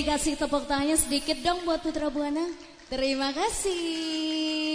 dikasih tepuk tangannya sedikit dong buat Putra Buana. Terima kasih.